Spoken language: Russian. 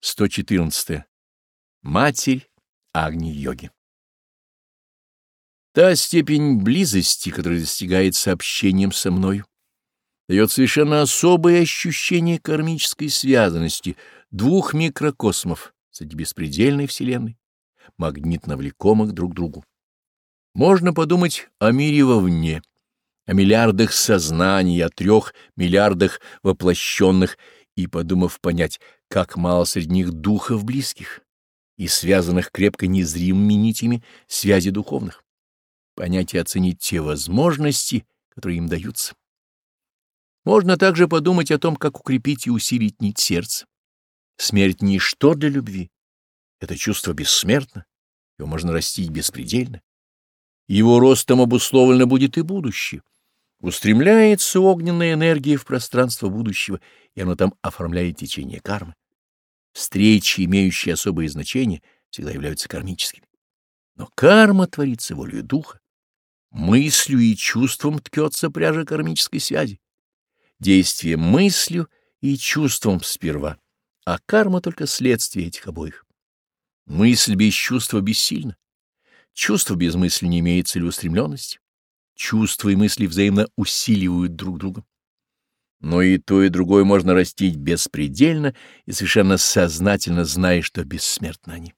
114. Матерь Агни-йоги. Та степень близости, которая достигает сообщением со мною, дает совершенно особое ощущение кармической связанности двух микрокосмов среди беспредельной Вселенной, магнитно влекомых друг к другу. Можно подумать о мире вовне, о миллиардах сознаний, о трех миллиардах воплощенных и, подумав, понять, как мало среди них духов близких и связанных крепко незримыми нитями связи духовных. Понять и оценить те возможности, которые им даются. Можно также подумать о том, как укрепить и усилить нить сердца. Смерть — ничто для любви. Это чувство бессмертно, его можно растить беспредельно. Его ростом обусловлено будет и будущее устремляется огненная энергия в пространство будущего, и оно там оформляет течение кармы. Встречи, имеющие особое значение, всегда являются кармическими. Но карма творится волею духа. Мыслью и чувством ткется пряжа кармической связи. Действие мыслью и чувством сперва, а карма только следствие этих обоих. Мысль без чувства бессильна. Чувство без мысли не имеет целеустремленности чувства и мысли взаимно усиливают друг друга. Но и то, и другое можно растить беспредельно и совершенно сознательно зная, что бессмертны они.